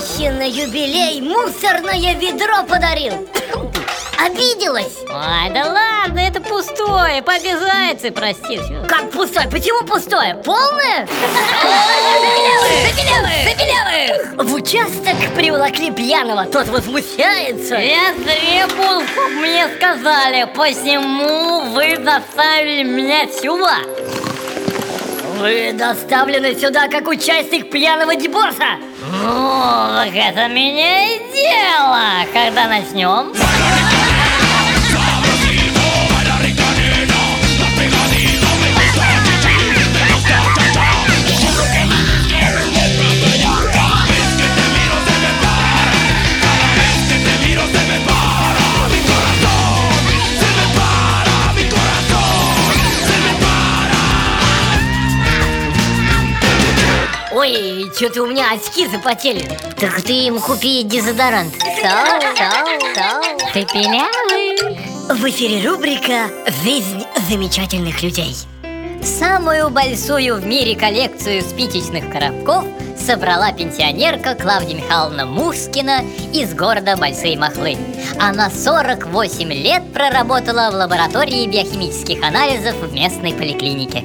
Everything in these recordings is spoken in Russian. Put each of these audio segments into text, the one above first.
целое ведро подарил Обиделась Ай, да ладно, это пустое, зайцы, прости. Как пустое? Почему пустое? Полное? В участок приволокли пьяного, тот возмущается Я требую, чтоб мне сказали, почему вы доставили меня сюда Вы доставлены сюда как участник пьяного деборса Ну, так это меняет дело Когда начнем? Ой, что-то у меня очки запотели Так ты им купи дезодорант. Соу, соу, соу Ты пилявый В эфире рубрика «Жизнь замечательных людей» Самую большую в мире коллекцию спичечных коробков собрала пенсионерка Клавдия Михайловна Мушкина из города Большие Махлы. Она 48 лет проработала в лаборатории биохимических анализов в местной поликлинике.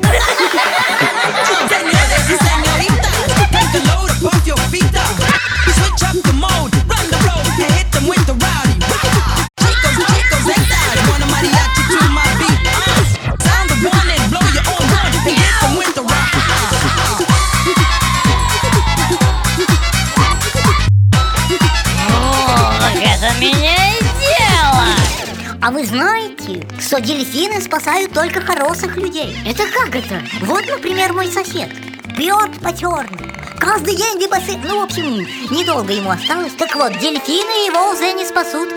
А вы знаете, что дельфины спасают только хороших людей? Это как это? Вот, например, мой сосед. Пьет по черному Каждый день либо сы... Ну, в общем, недолго ему осталось. Так вот, дельфины его уже не спасут